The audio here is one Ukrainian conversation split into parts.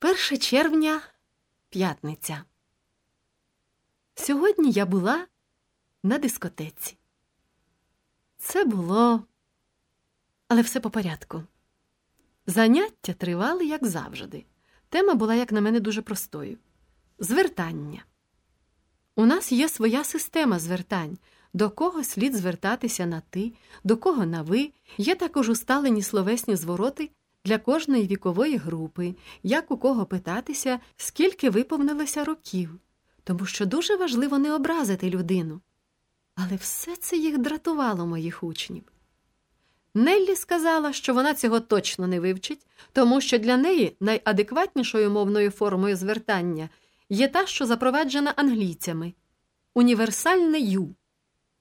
1 червня п'ятниця. Сьогодні я була на дискотеці. Це було, але все по порядку. Заняття тривали, як завжди. Тема була, як на мене, дуже простою звертання. У нас є своя система звертань, до кого слід звертатися на ти, до кого на ви. Є також усталені словесні звороти для кожної вікової групи, як у кого питатися, скільки виповнилося років, тому що дуже важливо не образити людину. Але все це їх дратувало моїх учнів. Неллі сказала, що вона цього точно не вивчить, тому що для неї найадекватнішою мовною формою звертання є та, що запроваджена англійцями універсальне ю.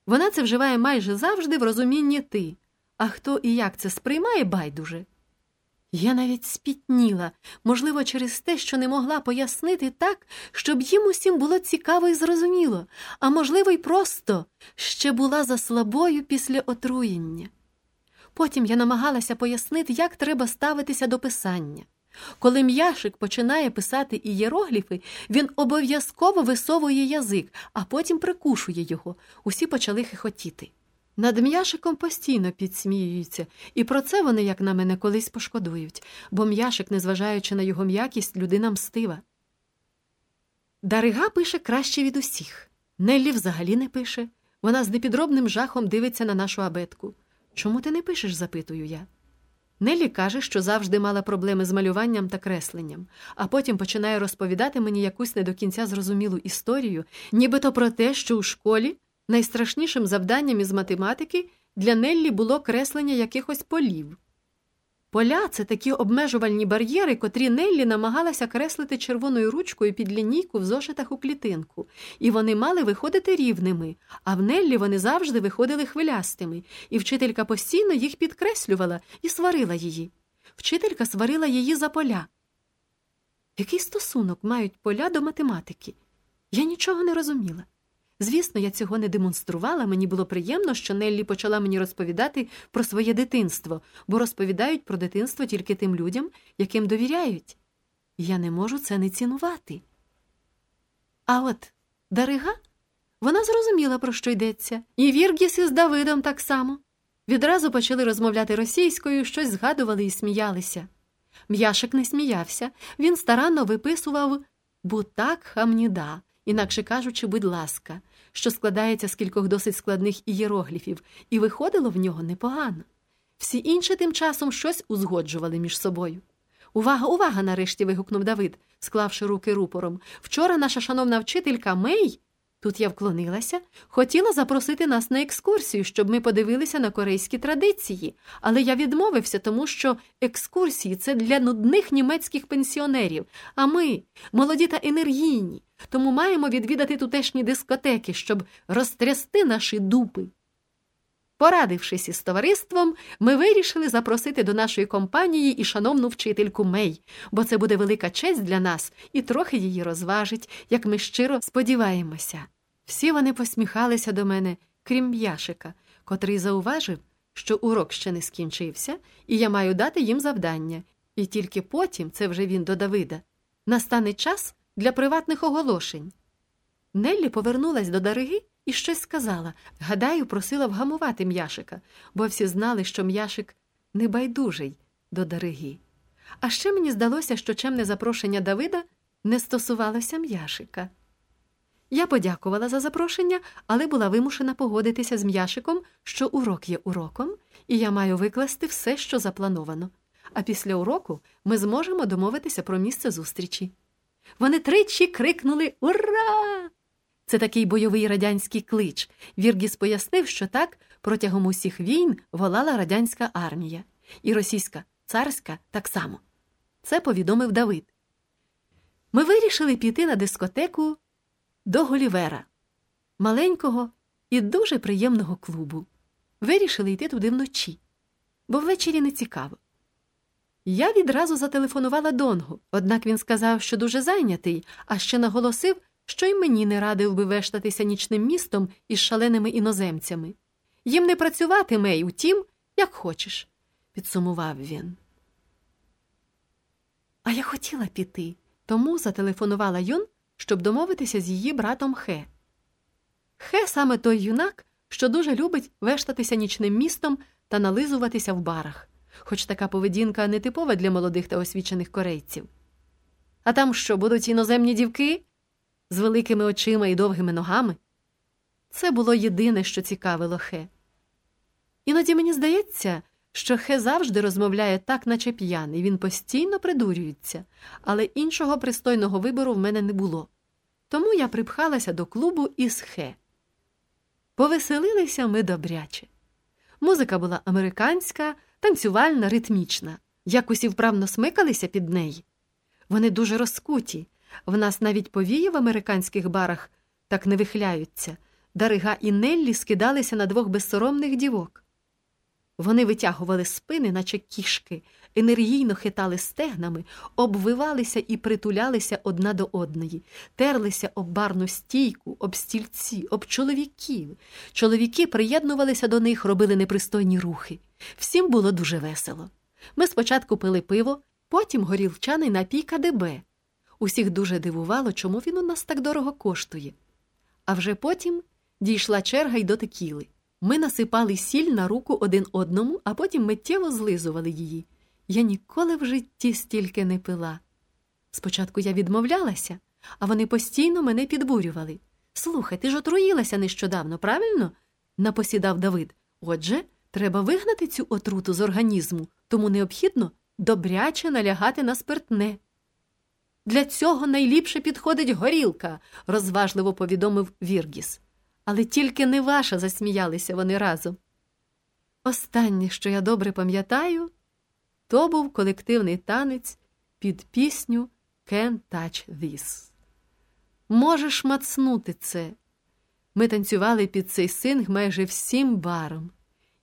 Вона це вживає майже завжди в розумінні ти, а хто і як це сприймає байдуже. Я навіть спітніла, можливо, через те, що не могла пояснити так, щоб їм усім було цікаво і зрозуміло, а можливо, й просто ще була за слабою після отруєння. Потім я намагалася пояснити, як треба ставитися до писання. Коли м'яшик починає писати ієрогліфи, він обов'язково висовує язик, а потім прикушує його. Усі почали хихотіти. Над м'яшиком постійно підсміюються, і про це вони, як на мене, колись пошкодують, бо м'яшик, незважаючи на його м'якість, людина мстива. Дарига пише краще від усіх. Неллі взагалі не пише. Вона з непідробним жахом дивиться на нашу абетку. Чому ти не пишеш? запитую я. Неллі каже, що завжди мала проблеми з малюванням та кресленням, а потім починає розповідати мені якусь не до кінця зрозумілу історію, нібито про те, що у школі найстрашнішим завданням із математики для Неллі було креслення якихось полів. Поля це такі обмежувальні бар'єри, котрі Неллі намагалася креслити червоною ручкою під лінійку в зошитах у клітинку, і вони мали виходити рівними, а в Неллі вони завжди виходили хвилястими, і вчителька постійно їх підкреслювала і сварила її. Вчителька сварила її за поля. Який стосунок мають поля до математики? Я нічого не розуміла. Звісно, я цього не демонструвала, мені було приємно, що Неллі почала мені розповідати про своє дитинство, бо розповідають про дитинство тільки тим людям, яким довіряють. Я не можу це не цінувати. А от Дарига вона зрозуміла, про що йдеться, і Віргіс із Давидом так само. Відразу почали розмовляти російською, щось згадували і сміялися. М'яшик не сміявся, він старанно виписував бутак хамніда інакше кажучи, будь ласка, що складається з кількох досить складних ієрогліфів, і виходило в нього непогано. Всі інші тим часом щось узгоджували між собою. Увага, увага! нарешті вигукнув Давид, склавши руки рупором. Вчора наша шановна вчителька Мей Тут я вклонилася, хотіла запросити нас на екскурсію, щоб ми подивилися на корейські традиції, але я відмовився, тому що екскурсії це для нудних німецьких пенсіонерів, а ми молоді та енергійні, тому маємо відвідати тутешні дискотеки, щоб розтрясти наші дупи. Порадившись із товариством, ми вирішили запросити до нашої компанії і шановну вчительку Мей, бо це буде велика честь для нас і трохи її розважить, як ми щиро сподіваємося. Всі вони посміхалися до мене, крім Яшика, котрий зауважив, що урок ще не скінчився, і я маю дати їм завдання, і тільки потім, це вже він до Давида, настане час для приватних оголошень. Неллі повернулась до Дариги і щось сказала. Гадаю, просила вгамувати м'яшика, бо всі знали, що м'яшик небайдужий до Дариги. А ще мені здалося, що чемне запрошення Давида не стосувалося м'яшика. Я подякувала за запрошення, але була вимушена погодитися з м'яшиком, що урок є уроком, і я маю викласти все, що заплановано. А після уроку ми зможемо домовитися про місце зустрічі. Вони тричі крикнули Ура! Це такий бойовий радянський клич. Віргіс пояснив, що так протягом усіх війн волала радянська армія, і російська царська так само. Це повідомив Давид. Ми вирішили піти на дискотеку до Голівера, маленького і дуже приємного клубу. Вирішили йти туди вночі, бо ввечері не цікаво. Я відразу зателефонувала Донгу, однак він сказав, що дуже зайнятий, а ще наголосив, що й мені не радив би вештатися нічним містом із шаленими іноземцями. Їм не працювати, Мей, утім, як хочеш, підсумував він. А я хотіла піти, тому зателефонувала Юн, щоб домовитися з її братом Хе. Хе саме той юнак, що дуже любить вештатися нічним містом та нализуватися в барах, хоч така поведінка не типова для молодих та освічених корейців. А там що, будуть іноземні дівки з великими очима і довгими ногами? Це було єдине, що цікавило Хе. Іноді мені здається, що Хе завжди розмовляє так, наче п'яний, він постійно придурюється, але іншого пристойного вибору в мене не було. Тому я припхалася до клубу із Хе. Повеселилися ми добряче. Музика була американська, танцювальна, ритмічна. Якось і вправно смикалися під неї. Вони дуже розкуті. В нас навіть повії в американських барах так не вихляються. Дарига і Неллі скидалися на двох безсоромних дівок. Вони витягували спини, наче кішки, енергійно хитали стегнами, обвивалися і притулялися одна до одної, терлися об барну стійку, об стільці, об чоловіків. Чоловіки приєднувалися до них, робили непристойні рухи. Всім було дуже весело. Ми спочатку пили пиво, потім горілчаний напій КДБ. Усіх дуже дивувало, чому він у нас так дорого коштує. А вже потім дійшла черга й до текіли. Ми насипали сіль на руку один одному, а потім миттєво злизували її. Я ніколи в житті стільки не пила. Спочатку я відмовлялася, а вони постійно мене підбурювали. Слухай, ти ж отруїлася нещодавно, правильно? напосідав Давид. Отже, треба вигнати цю отруту з організму, тому необхідно добряче налягати на спиртне. Для цього найліпше підходить горілка, розважливо повідомив Віргіс. Але тільки не ваша, засміялися вони разом. Останнє, що я добре пам'ятаю, то був колективний танець під пісню «Can't touch this». Можеш мацнути це. Ми танцювали під цей синг майже всім баром,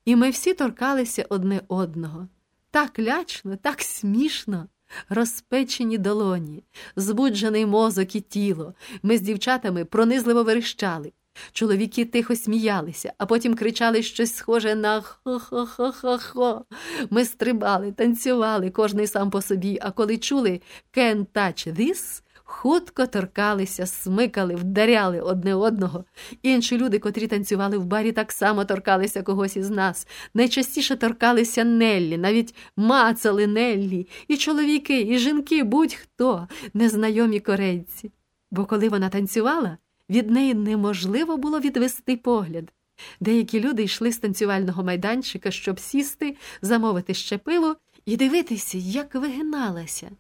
і ми всі торкалися одне одного. Так лячно, так смішно, розпечені долоні, збуджений мозок і тіло. Ми з дівчатами пронизливо верещали. Чоловіки тихо сміялися, а потім кричали щось схоже на хо-хо-хо-хо-хо. Ми стрибали, танцювали, кожний сам по собі, а коли чули «Can't touch this», хутко торкалися, смикали, вдаряли одне одного. Інші люди, котрі танцювали в барі, так само торкалися когось із нас. Найчастіше торкалися Неллі, навіть мацали Неллі, і чоловіки, і жінки, будь-хто, незнайомі корейці. Бо коли вона танцювала, від неї неможливо було відвести погляд. Деякі люди йшли з танцювального майданчика, щоб сісти, замовити ще пиво і дивитися, як вигиналася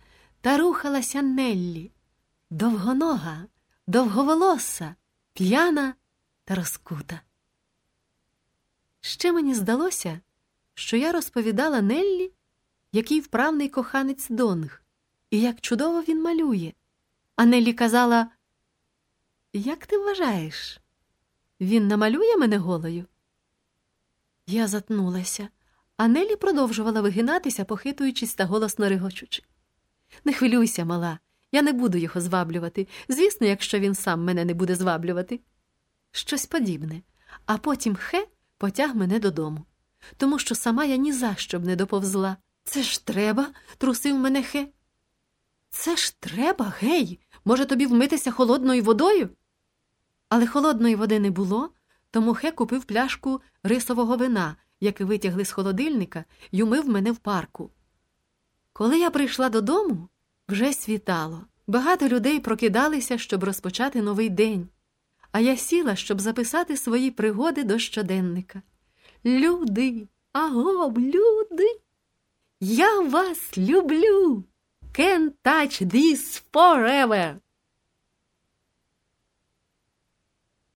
та рухалася Неллі. Довгонога, довговолоса, п'яна та розкута. Ще мені здалося, що я розповідала Неллі, який вправний коханець Донг, і як чудово він малює. А Неллі казала як ти вважаєш? Він намалює мене голою? Я затнулася, а Нелі продовжувала вигинатися, похитуючись та голосно регочучи. Не хвилюйся, мала, я не буду його зваблювати. Звісно, якщо він сам мене не буде зваблювати. Щось подібне. А потім хе потяг мене додому, тому що сама я ні за що б не доповзла. Це ж треба, трусив мене хе. Це ж треба, гей. Може, тобі вмитися холодною водою? Але холодної води не було, тому Хе купив пляшку рисового вина, яке витягли з холодильника, й умив мене в парку. Коли я прийшла додому, вже світало. Багато людей прокидалися, щоб розпочати новий день, а я сіла, щоб записати свої пригоди до щоденника. Люди, агов, люди, я вас люблю. Can't touch this forever.